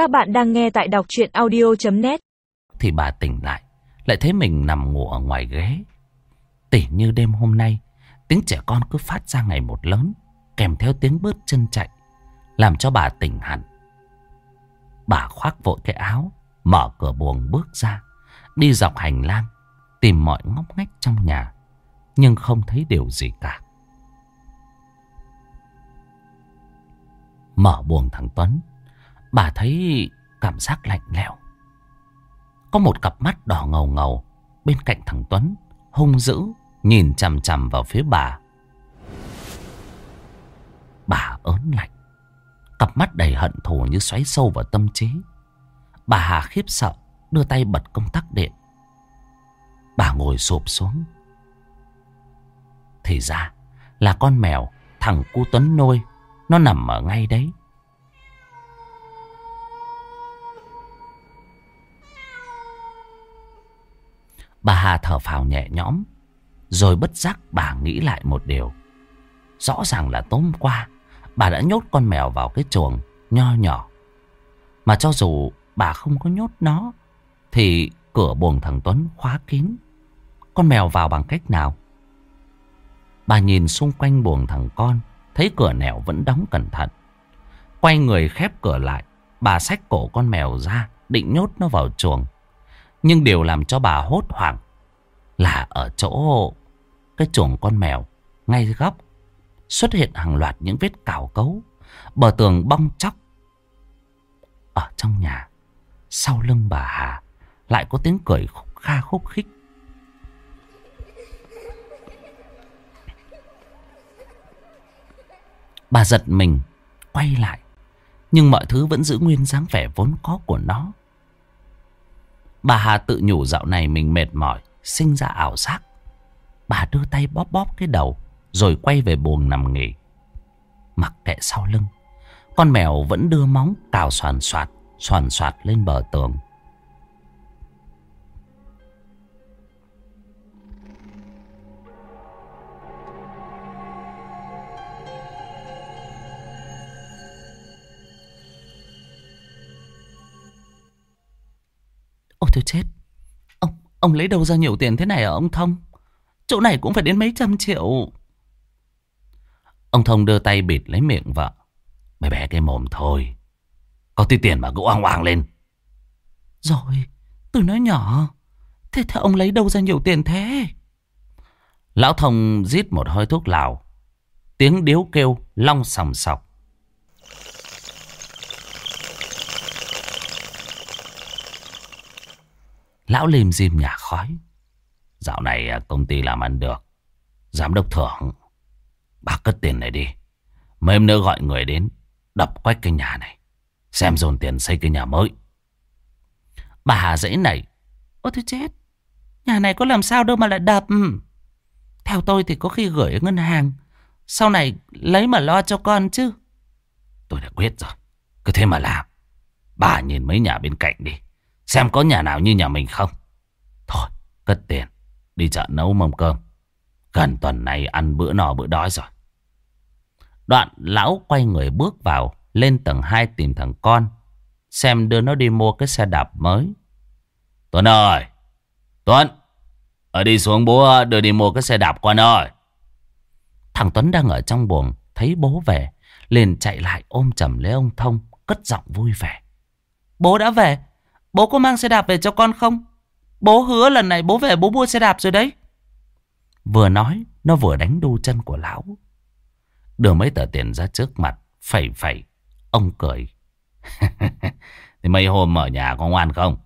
Các bạn đang nghe tại đọc chuyện audio.net Thì bà tỉnh lại Lại thấy mình nằm ngủ ở ngoài ghế. Tỉ như đêm hôm nay, Tiếng trẻ con cứ phát ra ngày một lớn, Kèm theo tiếng bước chân chạy, Làm cho bà tỉnh hẳn. Bà khoác vội cái áo, Mở cửa buồng bước ra, Đi dọc hành lang, Tìm mọi ngóc ngách trong nhà, Nhưng không thấy điều gì cả. Mở buồng thằng Tuấn Bà thấy cảm giác lạnh lẽo. Có một cặp mắt đỏ ngầu ngầu Bên cạnh thằng Tuấn, Hung dữ Nhìn chằm chằm vào phía bà. Bà ớn lạnh, Cặp mắt đầy hận thù như xoáy sâu vào tâm trí. Bà Hà khiếp sợ, Đưa tay bật công tắc điện. Bà ngồi sụp xuống. Thì ra là con mèo Thằng cu Tuấn nuôi Nó nằm ở ngay đấy. Bà Hà thở phào nhẹ nhõm, Rồi bất giác bà nghĩ lại một điều. Rõ ràng là tối qua, Bà đã nhốt con mèo vào cái chuồng Nho nhỏ. Mà cho dù bà không có nhốt nó, Thì cửa buồng thằng Tuấn khóa kín. Con mèo vào bằng cách nào? Bà nhìn xung quanh buồng thằng con, Thấy cửa nẻo vẫn đóng cẩn thận. Quay người khép cửa lại, Bà xách cổ con mèo ra, Định nhốt nó vào chuồng. Nhưng điều làm cho bà hốt hoảng Là ở chỗ Cái chuồng con mèo Ngay góc Xuất hiện hàng loạt những vết cào cấu, Bờ tường bong chóc. Ở trong nhà, Sau lưng bà Hà Lại có tiếng cười khúc, kha khúc khích. Bà giật mình, Quay lại, Nhưng mọi thứ vẫn giữ nguyên dáng vẻ vốn có của nó. Bà Hà tự nhủ dạo này mình mệt mỏi, Sinh ra ảo giác. Bà đưa tay bóp bóp cái đầu, Rồi quay về buồng nằm nghỉ. Mặc kệ sau lưng, Con mèo vẫn đưa móng cào soàn soạt Soàn soạt lên bờ tường. Tôi chết. Ông ông lấy đâu ra nhiều tiền thế này ở ông Thông? Chỗ này cũng phải đến mấy trăm triệu. Ông Thông đưa tay bịt lấy miệng vợ. Bé bé cái mồm thôi. Có tí tiền mà cứ oang oang lên. Rồi Tôi nói nhỏ, Thế thế ông lấy đâu ra nhiều tiền thế? Lão Thông rít một hơi thuốc lào. Tiếng điếu kêu long sòng sọc. Lão lim dim nhà khói. Dạo này à, công ty làm ăn được. Giám đốc thưởng. Bác cất tiền này đi. Mấy em nữa gọi người đến. Đập quách cái nhà này. Xem dồn tiền xây cái nhà mới. Bà Hà dãy này. Ôi tôi chết. Nhà này có làm sao đâu mà lại đập. Theo tôi thì có khi gửi ở ngân hàng. Sau này lấy mà lo cho con chứ. Tôi đã quyết rồi. Cứ thế mà làm. Bà nhìn mấy nhà bên cạnh đi. Xem có nhà nào như nhà mình không? Thôi, cất tiền, Đi chợ nấu mâm cơm. Gần tuần này ăn bữa no bữa đói rồi. Đoạn lão quay người bước vào, Lên tầng 2 tìm thằng con, Xem đưa nó đi mua cái xe đạp mới. Tuấn ơi! Tuấn! Ở đi xuống bố, đưa đi mua cái xe đạp con ơi! Thằng Tuấn đang ở trong buồng, Thấy bố về, liền chạy lại ôm chầm lấy ông Thông, Cất giọng vui vẻ. Bố đã về Bố có mang xe đạp về cho con không? Bố hứa lần này bố về bố mua xe đạp rồi đấy. Vừa nói, nó vừa đánh đu chân của lão. Đưa mấy tờ tiền ra trước mặt, phẩy phẩy. Ông cười. thì mấy hôm ở nhà có ngoan không?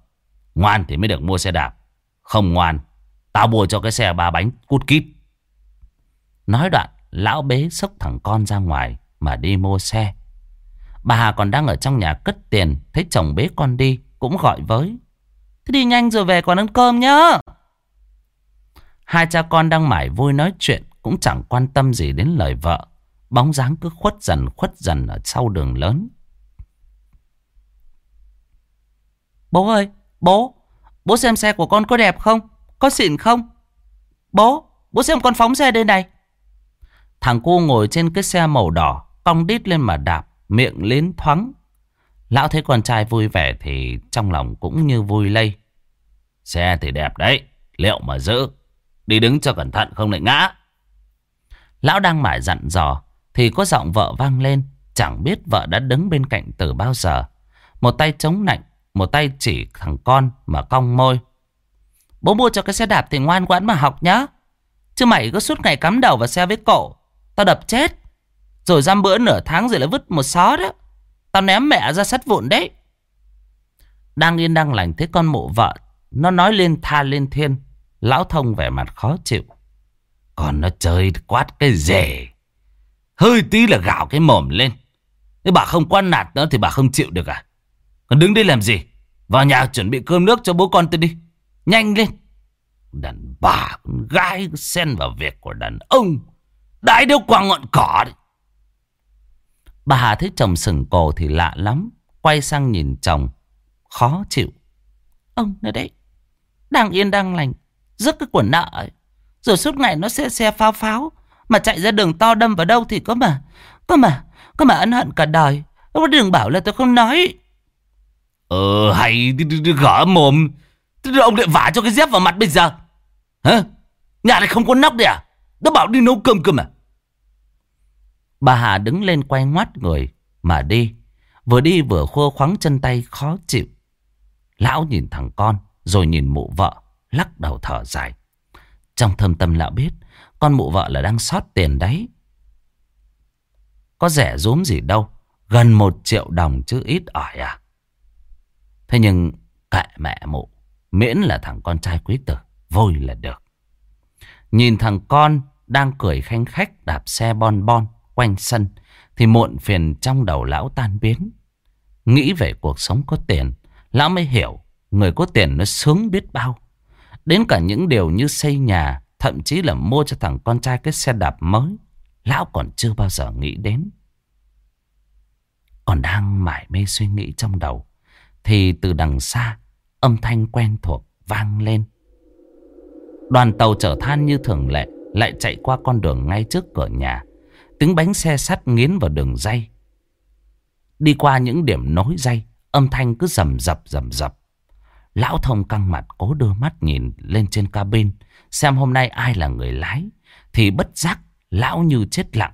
Ngoan thì mới được mua xe đạp. Không ngoan, tao mua cho cái xe ba bánh cút kít. Nói đoạn, lão bế sốc thằng con ra ngoài mà đi mua xe. Bà Hà còn đang ở trong nhà cất tiền, thấy chồng bế con đi, cũng gọi với. Thế đi nhanh rồi về còn ăn cơm nhá. Hai cha con đang mải vui nói chuyện cũng chẳng quan tâm gì đến lời vợ. Bóng dáng cứ khuất dần khuất dần ở sau đường lớn. Bố ơi, bố, bố xem xe của con có đẹp không? Có xịn không? Bố, bố xem con phóng xe đây này. Thằng cu ngồi trên cái xe màu đỏ, cong đít lên mà đạp, miệng lên thoáng. Lão thấy con trai vui vẻ thì trong lòng cũng như vui lây. Xe thì đẹp đấy, liệu mà giữ. Đi đứng cho cẩn thận không lại ngã. Lão đang mải dặn dò thì có giọng vợ vang lên. Chẳng biết vợ đã đứng bên cạnh từ bao giờ. Một tay chống nạnh, một tay chỉ thằng con mà cong môi. Bố mua cho cái xe đạp thì ngoan ngoãn mà học nhá. Chứ mày cứ suốt ngày cắm đầu vào xe với cổ. Tao đập chết. Rồi giam bữa nửa tháng rồi lại vứt một xó đó. Tao ném mẹ ra sắt vụn đấy. Đang yên đang lành thấy con mụ vợ. Nó nói lên tha lên thiên. Lão thông vẻ mặt khó chịu. Còn nó chơi quát cái rể. Hơi tí là gạo cái mồm lên. Nếu bà không quan nạt nữa thì bà không chịu được à? Còn đứng đây làm gì? Vào nhà chuẩn bị cơm nước cho bố con tôi đi. Nhanh lên. Đàn bà con gái xen vào việc của đàn ông. Đãi đâu qua ngọn cỏ đấy. Bà Hà thấy chồng sừng cổ thì lạ lắm. Quay sang nhìn chồng. Khó chịu. Ông nữa đấy. Đang yên đang lành. Rước cái quần nợ ấy. Rồi suốt ngày nó xe xe pháo pháo. Mà chạy ra đường to đâm vào đâu thì có mà. Có mà. Có mà ân hận cả đời. Ông đừng bảo là tôi không nói. Ờ hay gỡ mồm. Ông lại vả cho cái dép vào mặt bây giờ. Hả? Nhà này không có nóc đấy à? Nó bảo đi nấu cơm cơ mà. Bà Hà đứng lên quay ngoắt người mà đi. Vừa đi vừa khô khoắng chân tay khó chịu. Lão nhìn thằng con, rồi nhìn mụ vợ, lắc đầu thở dài. Trong thâm tâm lão biết, con mụ vợ là đang sót tiền đấy. Có rẻ rúm gì đâu. Gần một triệu đồng chứ ít ỏi à. Thế nhưng kệ mẹ mụ. Miễn là thằng con trai quý tử. Vui là được. Nhìn thằng con đang cười khanh khách đạp xe bon bon quanh sân. Thì muộn phiền trong đầu lão tan biến. Nghĩ về cuộc sống có tiền. Lão mới hiểu người có tiền nó sướng biết bao. Đến cả những điều như xây nhà, thậm chí là mua cho thằng con trai cái xe đạp mới. Lão còn chưa bao giờ nghĩ đến. Còn đang mải mê suy nghĩ trong đầu. Thì từ đằng xa, âm thanh quen thuộc vang lên. Đoàn tàu chở than như thường lệ lại chạy qua con đường ngay trước cửa nhà. Tiếng bánh xe sắt nghiến vào đường dây. Đi qua những điểm nối dây, âm thanh cứ rầm rập rầm rập. Lão thông căng mặt cố đưa mắt nhìn lên trên cabin xem hôm nay ai là người lái thì bất giác lão như chết lặng.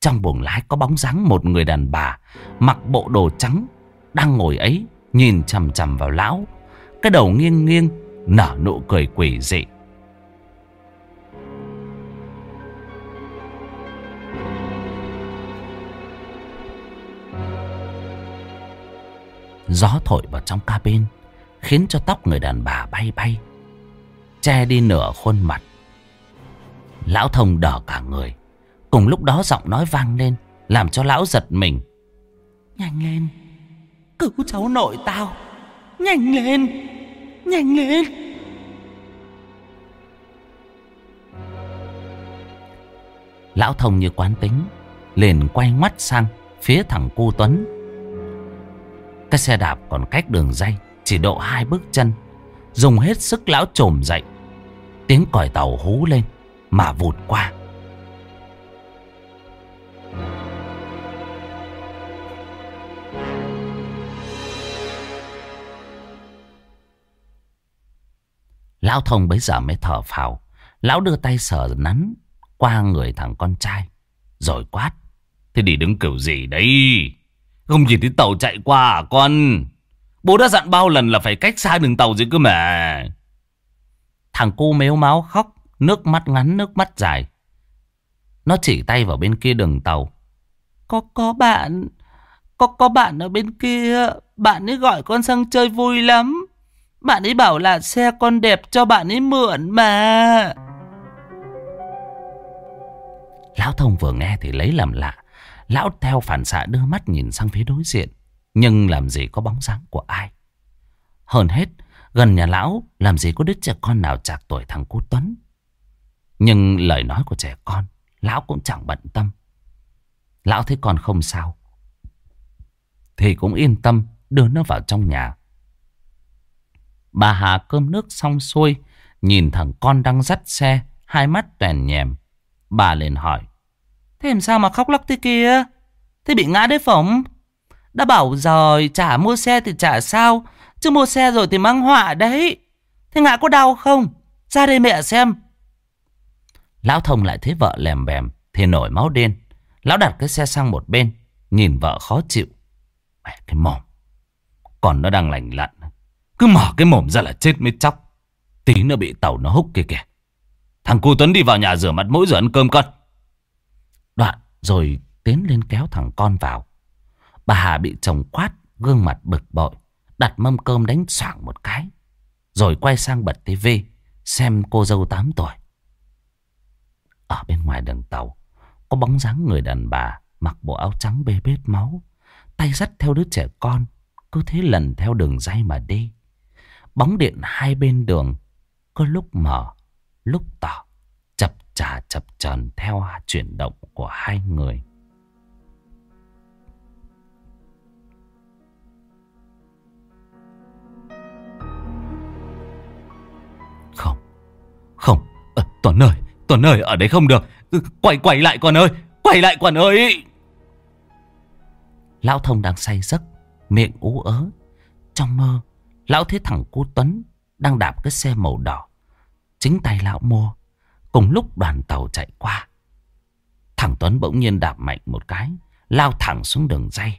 Trong buồng lái có bóng dáng một người đàn bà mặc bộ đồ trắng đang ngồi ấy nhìn chằm chằm vào lão. Cái đầu nghiêng nghiêng nở nụ cười quỷ dị. Gió thổi vào trong cabin khiến cho tóc người đàn bà bay bay, che đi nửa khuôn mặt. Lão thông đỏ cả người, cùng lúc đó giọng nói vang lên, làm cho lão giật mình. Nhanh lên, cứu cháu nội tao, nhanh lên, nhanh lên. Lão thông như quán tính, liền quay mắt sang phía thằng cu Tuấn. Cái xe đạp còn cách đường dây, chỉ độ hai bước chân. Dùng hết sức lão trồm dậy. Tiếng còi tàu hú lên, Mà vụt qua. Lão thông bấy giờ mới thở phào. Lão đưa tay sờ nắn Qua người thằng con trai. Rồi quát, Thế đi đứng kiểu gì đấy? Không nhìn thấy tàu chạy qua à con Bố đã dặn bao lần là phải cách xa đường tàu dưới cơ mà. Thằng cu mếu máu khóc, nước mắt ngắn nước mắt dài. Nó chỉ tay vào bên kia đường tàu. Có có bạn, có có bạn ở bên kia, bạn ấy gọi con sang chơi vui lắm. Bạn ấy bảo là xe con đẹp cho bạn ấy mượn mà. Lão thông vừa nghe thì lấy làm lạ. Lão theo phản xạ đưa mắt nhìn sang phía đối diện. Nhưng làm gì có bóng dáng của ai? Hơn hết, Gần nhà lão, Làm gì có đứa trẻ con nào chạc tuổi thằng Cú Tuấn. Nhưng lời nói của trẻ con, Lão cũng chẳng bận tâm. Lão thấy con không sao. Thì cũng yên tâm, Đưa nó vào trong nhà. Bà Hà cơm nước xong xuôi, Nhìn thằng con đang dắt xe, Hai mắt toàn nhèm. Bà liền hỏi Thế làm sao mà khóc lóc thế kia? Thế bị ngã đấy phỏng Đã bảo rồi, chả mua xe thì chả sao. Chứ mua xe rồi thì mang họa đấy. Thế ngã có đau không? Ra đây mẹ xem. Lão thông lại thấy vợ lèm bèm, Thì nổi máu đen. Lão đặt cái xe sang một bên, Nhìn vợ khó chịu. Mẹ, cái mồm. Còn nó đang lành lặn. Cứ mở cái mồm ra là chết mới chóc. Tí nữa bị tàu nó húc kia kìa. Thằng cu Tuấn đi vào nhà rửa mặt mũi rồi ăn cơm con rồi tiến lên kéo thằng con vào. Bà Hà bị chồng quát, Gương mặt bực bội, Đặt mâm cơm đánh xoảng một cái, Rồi quay sang bật tivi, Xem cô dâu 8 tuổi. Ở bên ngoài đường tàu, Có bóng dáng người đàn bà Mặc bộ áo trắng bê bết máu, Tay dắt theo đứa trẻ con, Cứ thế lần theo đường dây mà đi. Bóng điện hai bên đường, Có lúc mở, Lúc tỏ trà chà chập chờn theo chuyển động của hai người. Không Không à, Tuấn ơi Tuấn ơi ở đấy không được. Quay quay lại con ơi Quay lại con ơi. Lão thông đang say giấc Miệng ú ớ. Trong mơ Lão thấy thằng cô Tuấn Đang đạp cái xe màu đỏ. Chính tay lão mua Cùng lúc đoàn tàu chạy qua. Thằng Tuấn bỗng nhiên đạp mạnh một cái, Lao thẳng xuống đường dây.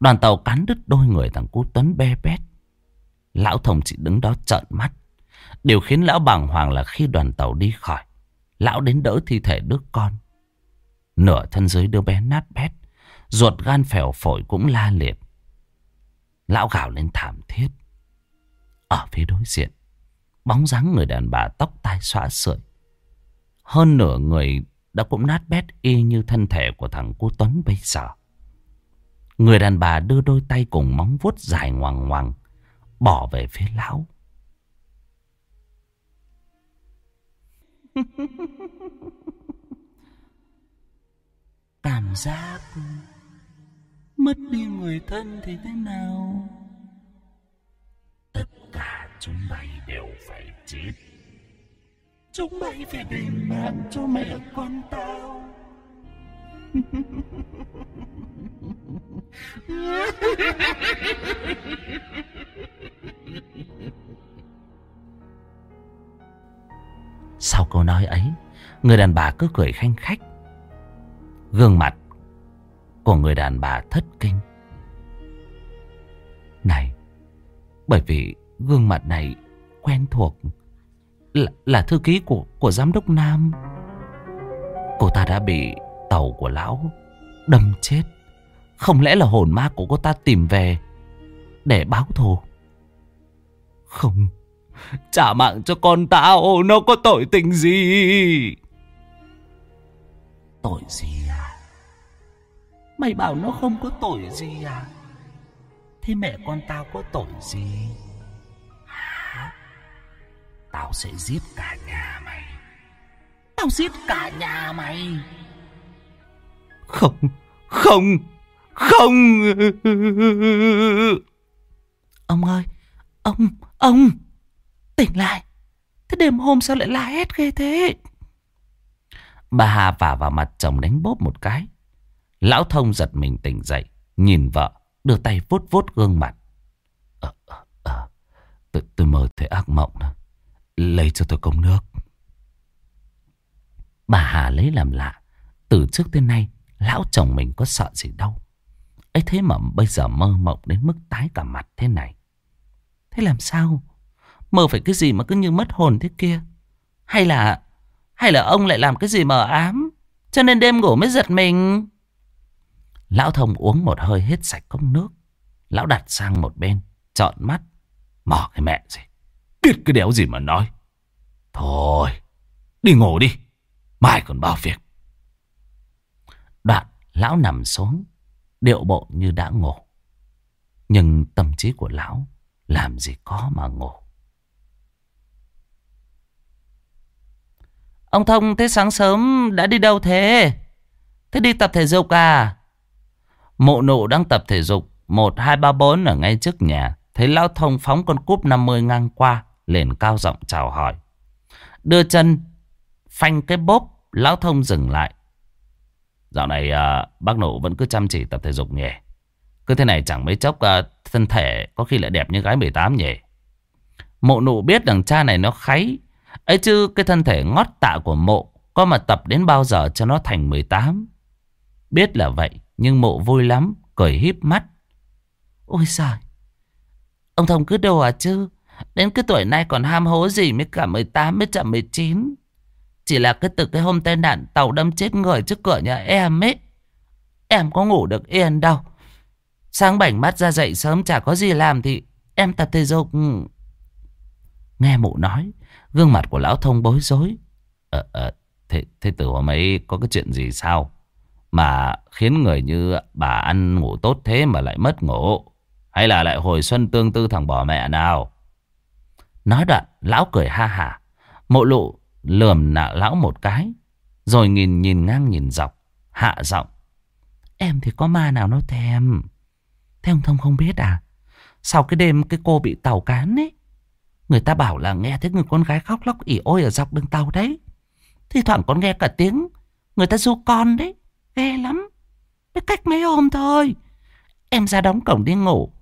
Đoàn tàu cán đứt đôi người thằng cú Tuấn bê bét Lão thông chỉ đứng đó trợn mắt. Điều khiến lão bàng hoàng là khi đoàn tàu đi khỏi, Lão đến đỡ thi thể đứa con. Nửa thân dưới đứa bé nát bét, Ruột gan phèo phổi cũng la liệt. Lão gào lên thảm thiết. Ở phía đối diện, Bóng dáng người đàn bà tóc tai xõa sợi hơn nửa người đã cũng nát bét y như thân thể của thằng cô Tuấn bây giờ. Người đàn bà đưa đôi tay cùng móng vuốt dài ngoằng ngoằng Bỏ về phía lão. Cảm giác Mất đi người thân thì thế nào? Tất cả chúng mày đều phải chết Chúng mày phải đền mạng cho mẹ con tao. Sau câu nói ấy, Người đàn bà cứ cười khanh khách. Gương mặt Của người đàn bà thất kinh. Này, Bởi vì gương mặt này Quen thuộc là, là thư ký của, của giám đốc Nam. Cô ta đã bị Tàu của lão Đâm chết. Không lẽ là hồn ma của cô ta tìm về Để báo thù? Không. Trả mạng cho con tao Nó có tội tình gì? Tội gì à? Mày bảo nó không có tội gì à? Thế mẹ con tao có tội gì? Tao sẽ giết cả nhà mày. Tao giết cả nhà mày. Không Không Không. Ông ơi Ông Ông. Tỉnh lại. Thế đêm hôm sao lại la hét ghê thế? Bà Hà vả vào mặt chồng đánh bóp một cái. Lão thông giật mình tỉnh dậy Nhìn vợ Đưa tay vuốt vuốt gương mặt. Ờ ờ ờ. Tôi, tôi mơ thấy ác mộng đó. Lấy cho tôi cốc nước. Bà Hà lấy làm lạ, Từ trước tới nay, Lão chồng mình có sợ gì đâu. Ấy thế mà bây giờ mơ mộng đến mức tái cả mặt thế này. Thế làm sao? Mơ phải cái gì mà cứ như mất hồn thế kia? Hay là Hay là ông lại làm cái gì mờ ám? Cho nên đêm ngủ mới giật mình. Lão thông uống một hơi hết sạch cốc nước. Lão đặt sang một bên Trọn mắt. Mò cái mẹ gì? Biết cái đéo gì mà nói. Thôi Đi ngủ đi Mai còn bao việc. Đoạn lão nằm xuống Điệu bộ như đã ngủ. Nhưng tâm trí của lão Làm gì có mà ngủ. Ông Thông thế sáng sớm đã đi đâu thế? Thế đi tập thể dục à? Mộ nụ đang tập thể dục 1, 2, 3, 4 ở ngay trước nhà. Thấy Lão Thông phóng con cúp 50 ngang qua liền cao giọng chào hỏi Đưa chân Phanh cái bốp Lão Thông dừng lại Dạo này à, bác nụ vẫn cứ chăm chỉ tập thể dục nhỉ Cứ thế này chẳng mấy chốc à, thân thể có khi lại đẹp như gái 18 nhỉ. Mộ nụ biết rằng cha này nó kháy. ấy chứ cái thân thể ngót tạ của mộ có mà tập đến bao giờ cho nó thành 18. Biết là vậy nhưng mộ vui lắm, cười híp mắt. Ôi giời, ông Thông cứ đồ à chứ. Đến cái tuổi này còn ham hố gì mới cả 18 mới chậm 19. Chỉ là cái từ cái hôm tai nạn tàu đâm chết người trước cửa nhà em ấy. Em có ngủ được yên đâu. Sáng bảnh mắt ra dậy sớm chả có gì làm thì em tập thể dục. Nghe mụ nói, gương mặt của lão thông bối rối. Ờ, ờ, thế, thế từ hôm ấy có cái chuyện gì sao? Mà khiến người như bà ăn ngủ tốt thế mà lại mất ngủ. Hay là lại hồi xuân tương tư thằng bỏ mẹ nào? Nói đoạn, lão cười ha hả. Mộ lụ lườm nạ lão một cái. Rồi nhìn nhìn ngang nhìn dọc. Hạ giọng. Em thì có ma nào nó thèm. Thế ông Thông không biết à? Sau cái đêm cái cô bị tàu cán ấy. Người ta bảo là nghe thấy người con gái khóc lóc ỉ ôi ở dọc đường tàu đấy. Thì thoảng còn nghe cả tiếng người ta du con đấy. Ghê lắm. Mới cách mấy hôm thôi. Em ra đóng cổng đi ngủ.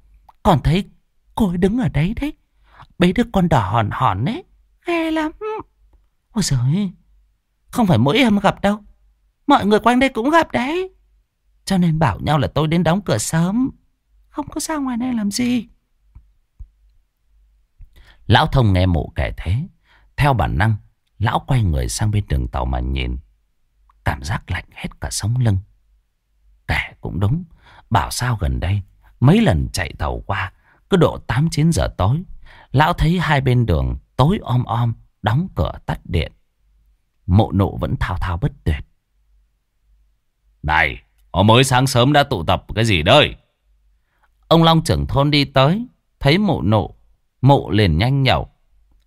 Còn thấy cô ấy đứng ở đấy đấy. Bấy đứa con đỏ hòn hòn đấy. Ghê lắm. Ôi giời Không phải mỗi em gặp đâu. Mọi người quanh đây cũng gặp đấy. Cho nên bảo nhau là tôi đến đóng cửa sớm. Không có ra ngoài này làm gì. Lão thông nghe mụ kể thế. Theo bản năng, lão quay người sang bên đường tàu mà nhìn. Cảm giác lạnh hết cả sống lưng. Kể cũng đúng. Bảo sao gần đây, mấy lần chạy tàu qua, cứ độ 8-9 giờ tối. Lão thấy hai bên đường tối om om, đóng cửa tắt điện. Mộ nộ vẫn thao thao bất tuyệt. Này, họ mới sáng sớm đã tụ tập cái gì đây? Ông Long trưởng thôn đi tới, thấy mộ nộ, mộ liền nhanh nhậu.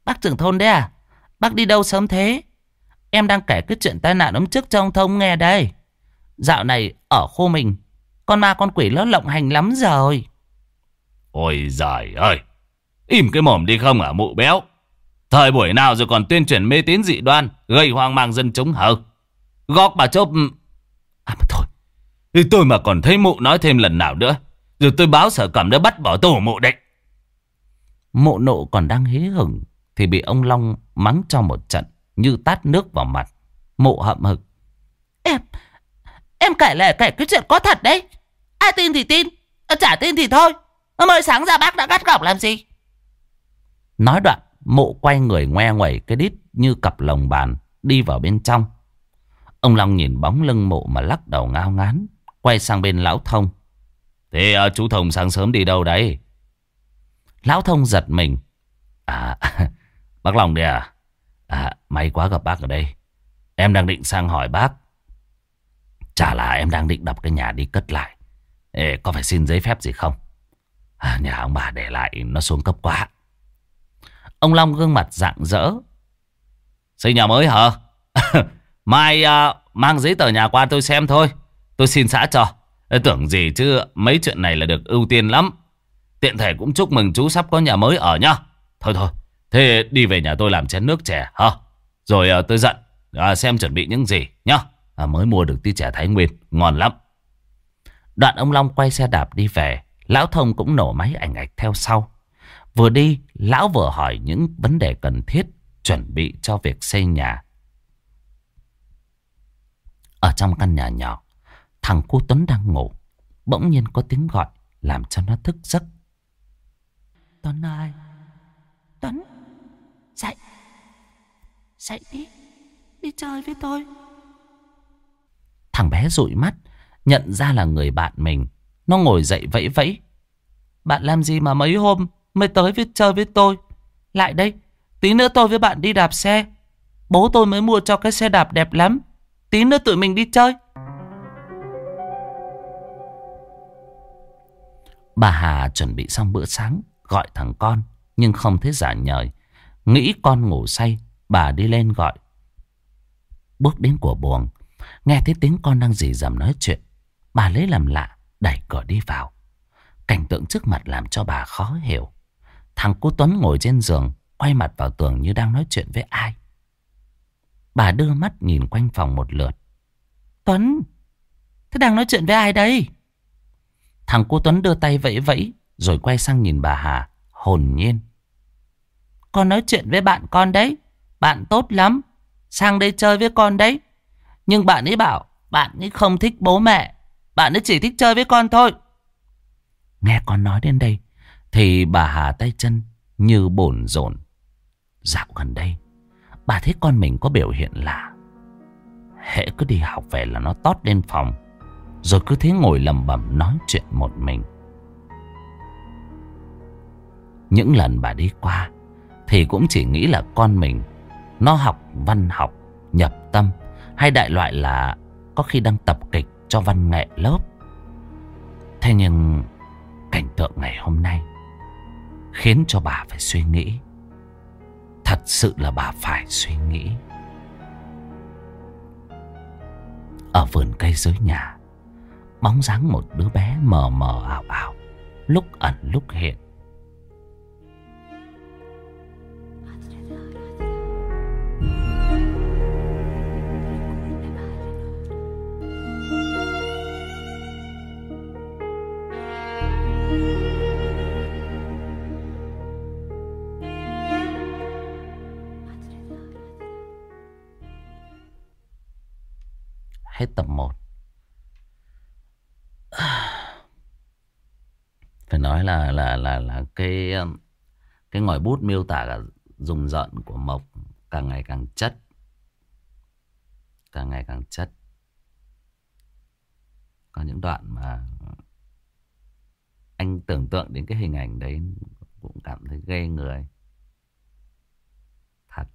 Bác trưởng thôn đấy à? Bác đi đâu sớm thế? Em đang kể cái chuyện tai nạn hôm trước cho ông Thông nghe đây. Dạo này ở khu mình, con ma con quỷ nó lộng hành lắm rồi. Ôi giời ơi! Im cái mồm đi không à mụ béo? Thời buổi nào rồi còn tuyên truyền mê tín dị đoan, gây hoang mang dân chúng hả? Góc bà chốt... À mà thôi, thì tôi mà còn thấy mụ nói thêm lần nào nữa, rồi tôi báo sở cầm đã bắt bỏ tổ mụ định. Mộ nộ còn đang hí hửng, thì bị ông Long mắng cho một trận, như tát nước vào mặt. Mộ hậm hực. Em, em kể lại kể cái chuyện có thật đấy. Ai tin thì tin, chả tin thì thôi. Mới sáng ra bác đã gắt gỏng làm gì? Nói đoạn, Mộ quay người ngoe ngoẩy cái đít như cặp lồng bàn đi vào bên trong. Ông Long nhìn bóng lưng mộ mà lắc đầu ngao ngán. Quay sang bên Lão Thông. Thế à, chú Thông sáng sớm đi đâu đấy? Lão Thông giật mình. À, bác Long đây à? À, may quá gặp bác ở đây. Em đang định sang hỏi bác. Chả là em đang định đập cái nhà đi cất lại. Ê, có phải xin giấy phép gì không? À, nhà ông bà để lại nó xuống cấp quá. Ông Long gương mặt rạng rỡ. Xây nhà mới hả? Mai uh, mang giấy tờ nhà qua tôi xem thôi. Tôi xin xã cho. Tưởng gì chứ mấy chuyện này là được ưu tiên lắm. Tiện thể cũng chúc mừng chú sắp có nhà mới ở nhá. Thôi thôi, thế đi về nhà tôi làm chén nước chè hả? Rồi uh, tôi giận uh, à, xem chuẩn bị những gì nhá. À, mới mua được tí chè Thái Nguyên, ngon lắm. Đoạn ông Long quay xe đạp đi về. Lão Thông cũng nổ máy ảnh ạch theo sau. Vừa đi, lão vừa hỏi những vấn đề cần thiết chuẩn bị cho việc xây nhà. Ở trong căn nhà nhỏ, thằng cô Tuấn đang ngủ. Bỗng nhiên có tiếng gọi làm cho nó thức giấc. Tuấn ơi! Tuấn! Dậy! Dậy đi! Đi chơi với tôi! Thằng bé dụi mắt, nhận ra là người bạn mình. Nó ngồi dậy vẫy vẫy. Bạn làm gì mà mấy hôm mới tới với chơi với tôi. Lại đây, tí nữa tôi với bạn đi đạp xe. Bố tôi mới mua cho cái xe đạp đẹp lắm. Tí nữa tụi mình đi chơi. Bà Hà chuẩn bị xong bữa sáng, gọi thằng con, nhưng không thấy giả nhời. Nghĩ con ngủ say, bà đi lên gọi. Bước đến của buồng, nghe thấy tiếng con đang dì dầm nói chuyện. Bà lấy làm lạ, đẩy cửa đi vào. Cảnh tượng trước mặt làm cho bà khó hiểu. Thằng cô Tuấn ngồi trên giường, quay mặt vào tường như đang nói chuyện với ai. Bà đưa mắt nhìn quanh phòng một lượt. Tuấn, thế đang nói chuyện với ai đây? Thằng cô Tuấn đưa tay vẫy vẫy rồi quay sang nhìn bà Hà hồn nhiên. Con nói chuyện với bạn con đấy. Bạn tốt lắm. Sang đây chơi với con đấy. Nhưng bạn ấy bảo bạn ấy không thích bố mẹ. Bạn ấy chỉ thích chơi với con thôi. Nghe con nói đến đây thì bà Hà tay chân như bồn rộn. Dạo gần đây bà thấy con mình có biểu hiện lạ. hễ cứ đi học về là nó tót lên phòng. Rồi cứ thế ngồi lầm bầm nói chuyện một mình. Những lần bà đi qua thì cũng chỉ nghĩ là con mình nó học văn học, nhập tâm hay đại loại là có khi đang tập kịch cho văn nghệ lớp. Thế nhưng cảnh tượng ngày hôm nay khiến cho bà phải suy nghĩ. Thật sự là bà phải suy nghĩ. Ở vườn cây dưới nhà, bóng dáng một đứa bé mờ mờ ảo ảo, lúc ẩn lúc hiện. Là là cái um, cái ngòi bút miêu tả cả dùng giận của Mộc càng ngày càng chất. Càng ngày càng chất. Có những đoạn mà anh tưởng tượng đến cái hình ảnh đấy cũng cảm thấy ghê người. Thật.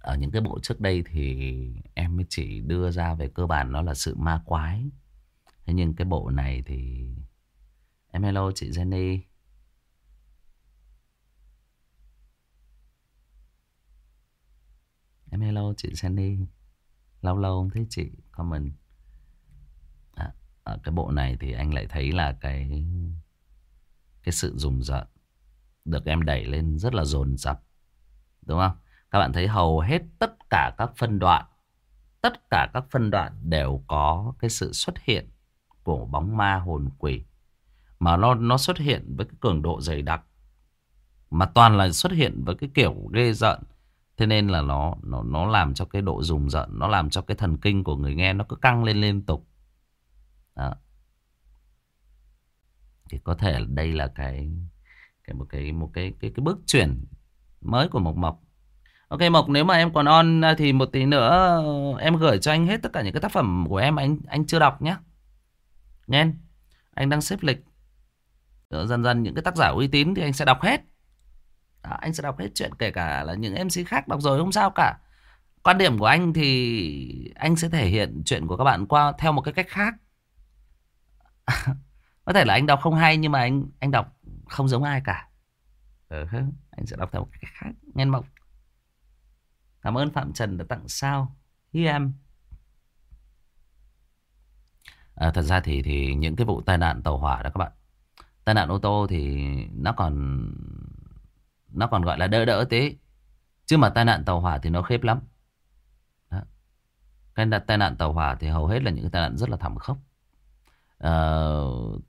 Ở những cái bộ trước đây thì em mới chỉ đưa ra về cơ bản nó là sự ma quái. Thế nhưng cái bộ này thì Em hello chị Jenny. Em hello chị Jenny. Lâu lâu không thấy chị comment. À, Ở cái bộ này thì anh lại thấy là cái Cái sự rùng rợn Được em đẩy lên rất là dồn dập Đúng không? Các bạn thấy hầu hết tất cả các phân đoạn Tất cả các phân đoạn đều có cái sự xuất hiện Của bóng ma hồn quỷ mà nó nó xuất hiện với cái cường độ dày đặc. Mà toàn là xuất hiện với cái kiểu ghê rợn. Thế nên là nó nó nó làm cho cái độ rùng rợn, nó làm cho cái thần kinh của người nghe nó cứ căng lên liên tục. Đó. Thì có thể đây là cái cái một cái một cái cái cái bước chuyển mới của Mộc Mộc. Ok Mộc, nếu mà em còn on thì một tí nữa, em gửi cho anh hết tất cả những cái tác phẩm của em anh anh chưa đọc nhé. Nghe. Anh đang xếp lịch. Ờ, dần dần những cái tác giả uy tín thì anh sẽ đọc hết. Đó, anh sẽ đọc hết chuyện kể cả là những mc khác đọc rồi không sao cả. Quan điểm của anh thì anh sẽ thể hiện chuyện của các bạn qua theo một cái cách khác. Có thể là anh đọc không hay nhưng mà anh anh đọc không giống ai cả. Ừ, anh sẽ đọc theo một cách khác nghe mộng. Cảm ơn phạm trần đã tặng sao. Hi em. À, thật ra thì thì những cái vụ tai nạn tàu hỏa đó các bạn tai nạn ô tô thì nó còn nó còn gọi là đỡ đỡ tí. Chứ mà tai nạn tàu hỏa thì nó khép lắm. Đó. cái tai nạn tàu hỏa thì hầu hết là những cái tai nạn rất là thảm khốc. À,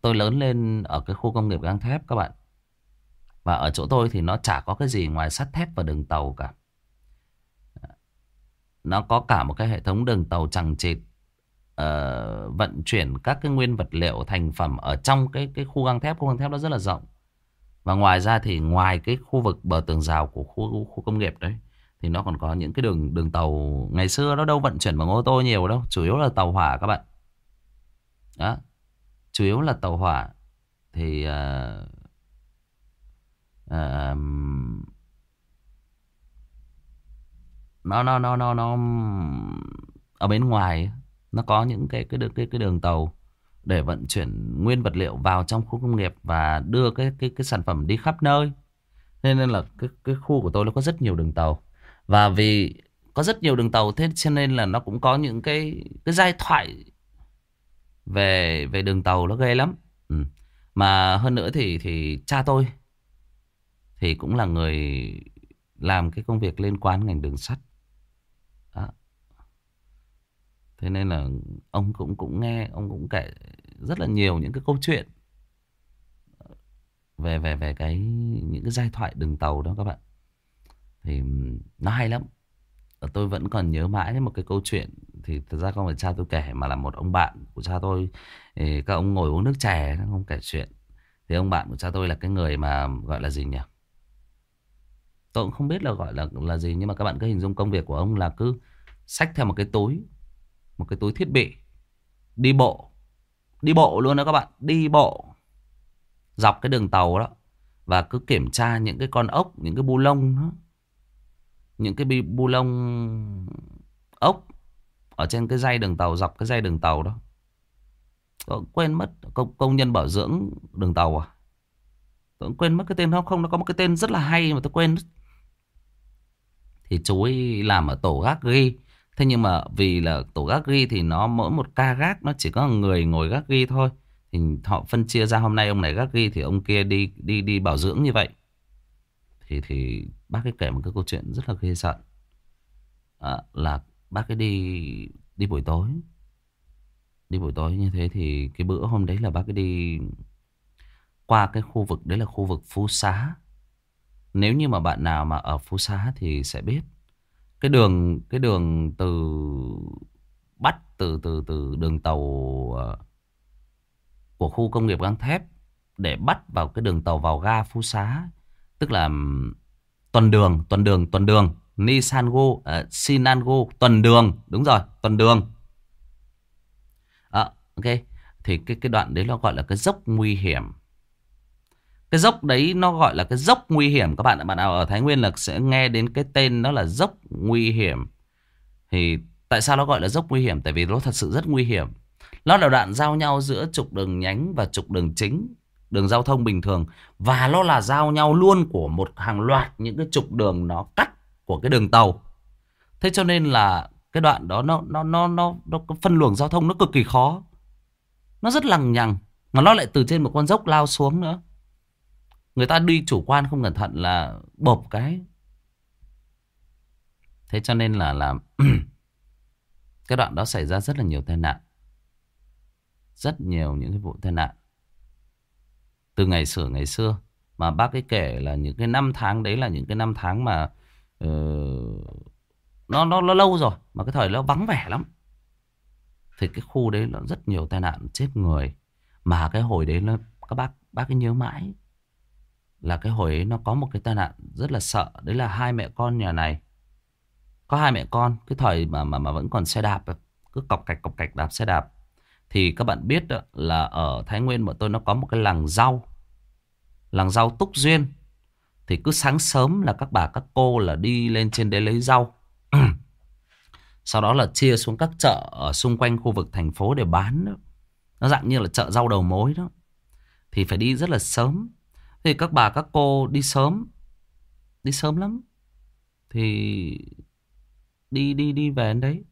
tôi lớn lên ở cái khu công nghiệp gang thép các bạn. Và ở chỗ tôi thì nó chả có cái gì ngoài sắt thép và đường tàu cả. Nó có cả một cái hệ thống đường tàu chẳng chịt uh, vận chuyển các cái nguyên vật liệu thành phẩm ở trong cái cái khu gang thép. Khu gang thép nó rất là rộng. Và ngoài ra thì ngoài cái khu vực bờ tường rào của khu khu công nghiệp đấy thì nó còn có những cái đường đường tàu. Ngày xưa nó đâu vận chuyển bằng ô tô nhiều đâu chủ yếu là tàu hỏa các bạn. Đó. Chủ yếu là tàu hỏa. Thì uh, uh, nó nó nó nó nó ở bên ngoài nó có những cái cái đường, cái cái đường tàu để vận chuyển nguyên vật liệu vào trong khu công nghiệp và đưa cái cái cái sản phẩm đi khắp nơi. Nên nên là cái cái khu của tôi nó có rất nhiều đường tàu. Và vì có rất nhiều đường tàu, thế cho nên là nó cũng có những cái cái giai thoại về về đường tàu nó ghê lắm. Ừ. Mà hơn nữa thì thì cha tôi thì cũng là người làm cái công việc liên quan ngành đường sắt. Thế nên là ông cũng cũng nghe, ông cũng kể rất là nhiều những cái câu chuyện về về về cái những cái giai thoại đường tàu đó các bạn. Thì nó hay lắm. Tôi vẫn còn nhớ mãi một cái câu chuyện thì thật ra không phải cha tôi kể mà là một ông bạn của cha tôi. Thì các ông ngồi uống nước chè, không kể chuyện. Thì ông bạn của cha tôi là cái người mà gọi là gì nhỉ? Tôi cũng không biết là gọi là là gì nhưng mà các bạn cứ hình dung công việc của ông là cứ xách theo một cái túi, một cái túi thiết bị, đi bộ, đi bộ luôn đó các bạn, đi bộ dọc cái đường tàu đó và cứ kiểm tra những cái con ốc, những cái bu lông đó, những cái bu lông ốc ở trên cái dây đường tàu dọc cái dây đường tàu đó. Tôi quên mất công, công nhân bảo dưỡng đường tàu à? Tôi quên mất cái tên không? Không, nó có một cái tên rất là hay mà tôi quên thì chú ấy làm ở tổ gác ghi thế nhưng mà vì là tổ gác ghi thì nó mỗi một ca gác nó chỉ có người ngồi gác ghi thôi. Thì họ phân chia ra hôm nay ông này gác ghi thì ông kia đi đi đi bảo dưỡng như vậy. Thì thì bác ấy kể một cái câu chuyện rất là ghê sợ. À, là bác ấy đi đi buổi tối. Đi buổi tối như thế thì cái bữa hôm đấy là bác ấy đi qua cái khu vực đấy là khu vực phú xá. Nếu như mà bạn nào mà ở Phú Xá thì sẽ biết cái đường cái đường từ bắt từ từ từ đường tàu ờ, của khu công nghiệp gang thép để bắt vào cái đường tàu vào ga Phú Xá tức là tuần đường tuần đường tuần đường. Nisango uh, Sinango tuần đường. Đúng rồi tuần đường. À, ok. Thì cái cái đoạn đấy nó gọi là cái dốc nguy hiểm cái dốc đấy nó gọi là cái dốc nguy hiểm các bạn bạn nào ở Thái Nguyên là sẽ nghe đến cái tên đó là dốc nguy hiểm. Thì tại sao nó gọi là dốc nguy hiểm? Tại vì nó thật sự rất nguy hiểm. Nó là đoạn giao nhau giữa trục đường nhánh và trục đường chính, đường giao thông bình thường và nó là giao nhau luôn của một hàng loạt những cái trục đường nó cắt của cái đường tàu. Thế cho nên là cái đoạn đó nó nó nó nó nó phân luồng giao thông nó cực kỳ khó. Nó rất lằng nhằng mà nó lại từ trên một con dốc lao xuống nữa. Người ta đi chủ quan không cẩn thận là bộp cái. Thế cho nên là là cái đoạn đó xảy ra rất là nhiều tai nạn. Rất nhiều những cái vụ tai nạn. Từ ngày xưa ngày xưa. Mà bác ấy kể là những cái năm tháng đấy là những cái năm tháng mà uh, nó, nó nó lâu rồi. Mà cái thời nó vắng vẻ lắm. Thì cái khu đấy nó rất nhiều tai nạn chết người. Mà cái hồi đấy nó các bác bác ấy nhớ mãi là cái hồi ấy nó có một cái tai nạn rất là sợ. Đấy là hai mẹ con nhà này. Có hai mẹ con cái thời mà mà mà vẫn còn xe đạp cứ cọc cạch cọc cạch đạp xe đạp. Thì các bạn biết đó, là ở Thái Nguyên bọn tôi nó có một cái làng rau làng rau Túc Duyên. Thì cứ sáng sớm là các bà các cô là đi lên trên đấy lấy rau. Sau đó là chia xuống các chợ ở xung quanh khu vực thành phố để bán đó. nó dạng như là chợ rau đầu mối đó. Thì phải đi rất là sớm thì các bà các cô đi sớm. Đi sớm lắm. Thì Đi đi đi về đến đấy.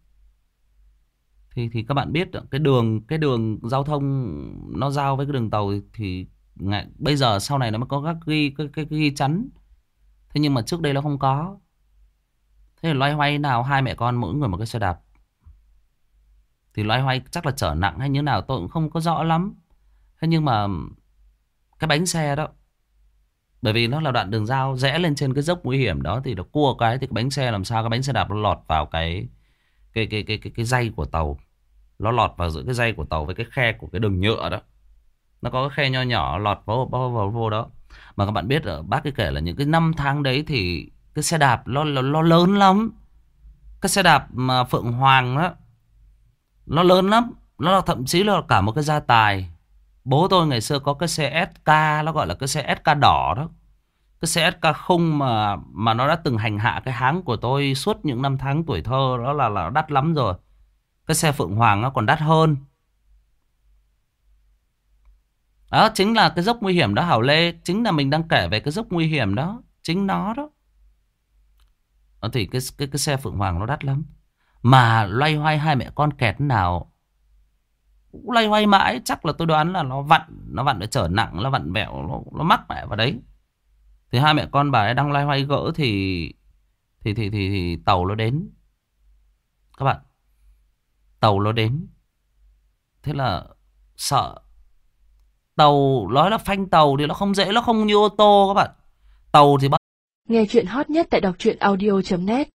Thì thì các bạn biết Cái đường cái đường giao thông Nó giao với cái đường tàu Thì ngày, bây giờ sau này nó mới có các ghi cái, cái, cái ghi chắn. Thế nhưng mà trước đây nó không có. Thế loay hoay nào hai mẹ con mỗi người một cái xe đạp. Thì loay hoay chắc là chở nặng hay như nào tôi cũng không có rõ lắm. Thế nhưng mà Cái bánh xe đó bởi vì nó là đoạn đường giao rẽ lên trên cái dốc nguy hiểm đó thì nó cua cái thì cái bánh xe làm sao cái bánh xe đạp nó lọt vào cái cái cái cái cái cái dây của tàu. Nó lọt vào giữa cái dây của tàu với cái khe của cái đường nhựa đó. Nó có cái khe nho nhỏ lọt vào vào vào vô đó. Mà các bạn biết ở bác cái kể là những cái năm tháng đấy thì cái xe đạp nó nó, nó lớn lắm. Cái xe đạp mà Phượng Hoàng đó nó lớn lắm, nó là thậm chí là cả một cái gia tài Bố tôi ngày xưa có cái xe SK Nó gọi là cái xe SK đỏ đó cái xe SK khung mà mà nó đã từng hành hạ cái háng của tôi Suốt những năm tháng tuổi thơ Đó là, là đắt lắm rồi. Cái xe Phượng Hoàng nó còn đắt hơn. Đó chính là cái dốc nguy hiểm đó Hảo Lê. Chính là mình đang kể về cái dốc nguy hiểm đó. Chính nó đó. Đó Thì cái, cái, cái xe Phượng Hoàng nó đắt lắm. Mà loay hoay hai mẹ con kẹt nào? Cũng loay hoay mãi. Chắc là tôi đoán là nó vặn nó vặn nó trở nặng nó vặn vẹo nó, nó mắc mẹ vào đấy thì hai mẹ con bà ấy đang loay hoay gỡ thì thì thì thì, thì tàu nó đến các bạn Tàu nó đến. Thế là sợ. Tàu nói là phanh tàu thì nó không dễ, nó không như ô tô các bạn. Tàu thì bắt Nghe chuyện hot nhất tại đọc truyện audio.net